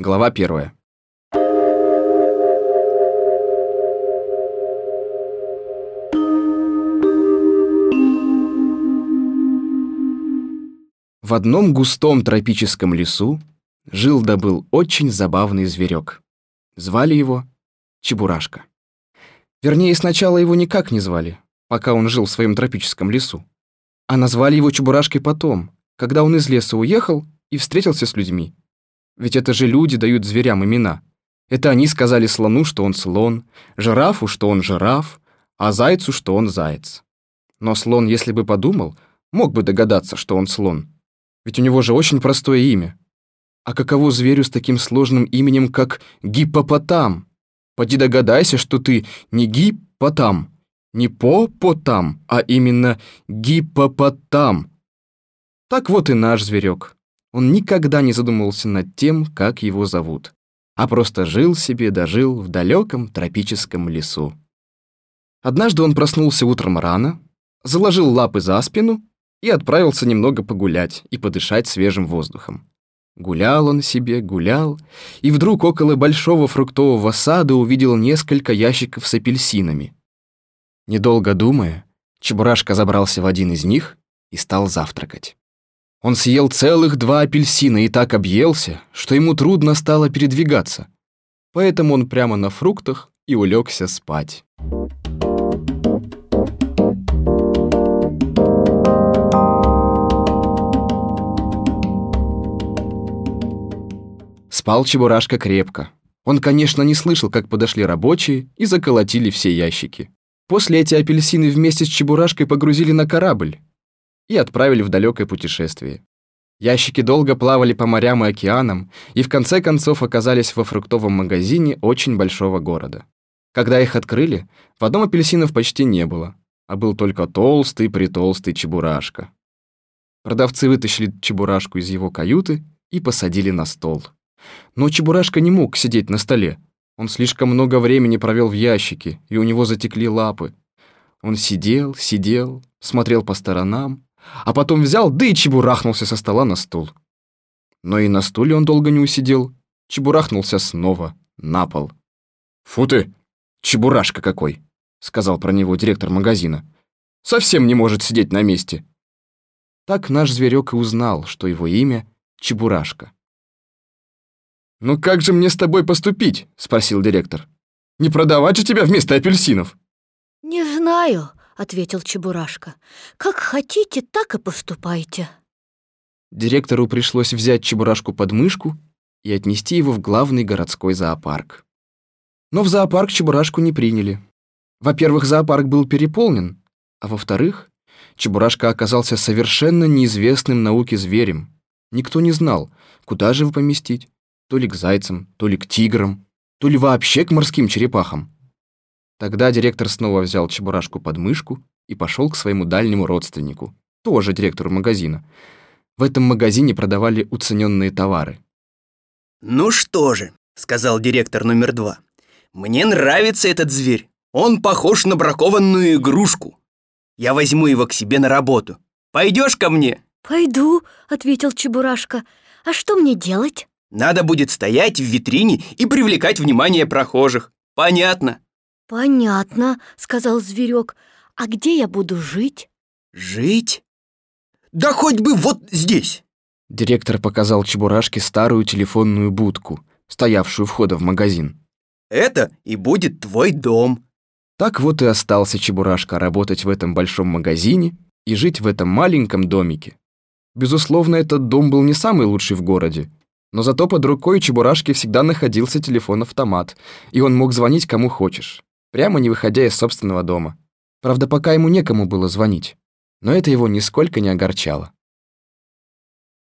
Глава первая. В одном густом тропическом лесу жил да был очень забавный зверек. Звали его Чебурашка. Вернее, сначала его никак не звали, пока он жил в своем тропическом лесу. А назвали его Чебурашкой потом, когда он из леса уехал и встретился с людьми. Ведь это же люди дают зверям имена. Это они сказали слону, что он слон, жирафу, что он жираф, а зайцу, что он заяц. Но слон, если бы подумал, мог бы догадаться, что он слон. Ведь у него же очень простое имя. А каково зверю с таким сложным именем, как гиппопотам? Поди догадайся, что ты не гиппотам, не попотам, а именно гиппопотам. Так вот и наш зверек. Он никогда не задумывался над тем, как его зовут, а просто жил себе, дожил в далеком тропическом лесу. Однажды он проснулся утром рано, заложил лапы за спину и отправился немного погулять и подышать свежим воздухом. Гулял он себе, гулял, и вдруг около большого фруктового сада увидел несколько ящиков с апельсинами. Недолго думая, Чебурашка забрался в один из них и стал завтракать. Он съел целых два апельсина и так объелся, что ему трудно стало передвигаться. Поэтому он прямо на фруктах и улегся спать. Спал Чебурашка крепко. Он, конечно, не слышал, как подошли рабочие и заколотили все ящики. После эти апельсины вместе с Чебурашкой погрузили на корабль, и отправили в далекое путешествие. Ящики долго плавали по морям и океанам и в конце концов оказались во фруктовом магазине очень большого города. Когда их открыли, в одном апельсинов почти не было, а был только толстый-притолстый чебурашка. Продавцы вытащили чебурашку из его каюты и посадили на стол. Но чебурашка не мог сидеть на столе. Он слишком много времени провел в ящике, и у него затекли лапы. Он сидел, сидел, смотрел по сторонам, а потом взял, да и чебурахнулся со стола на стул. Но и на стуле он долго не усидел, чебурахнулся снова на пол. «Фу ты, чебурашка какой!» — сказал про него директор магазина. «Совсем не может сидеть на месте». Так наш зверек и узнал, что его имя — Чебурашка. «Ну как же мне с тобой поступить?» — спросил директор. «Не продавать же тебя вместо апельсинов?» «Не знаю», ответил Чебурашка. «Как хотите, так и поступайте». Директору пришлось взять Чебурашку под мышку и отнести его в главный городской зоопарк. Но в зоопарк Чебурашку не приняли. Во-первых, зоопарк был переполнен, а во-вторых, Чебурашка оказался совершенно неизвестным науке зверем. Никто не знал, куда же его поместить, то ли к зайцам, то ли к тиграм, то ли вообще к морским черепахам. Тогда директор снова взял Чебурашку под мышку и пошел к своему дальнему родственнику, тоже директору магазина. В этом магазине продавали уцененные товары. «Ну что же», — сказал директор номер два, «мне нравится этот зверь. Он похож на бракованную игрушку. Я возьму его к себе на работу. Пойдешь ко мне?» «Пойду», — ответил Чебурашка. «А что мне делать?» «Надо будет стоять в витрине и привлекать внимание прохожих. Понятно?» «Понятно», — сказал зверек. «А где я буду жить?» «Жить? Да хоть бы вот здесь!» Директор показал Чебурашке старую телефонную будку, стоявшую у входа в магазин. «Это и будет твой дом». Так вот и остался Чебурашка работать в этом большом магазине и жить в этом маленьком домике. Безусловно, этот дом был не самый лучший в городе, но зато под рукой у Чебурашки всегда находился телефон-автомат, и он мог звонить кому хочешь прямо не выходя из собственного дома. Правда, пока ему некому было звонить. Но это его нисколько не огорчало.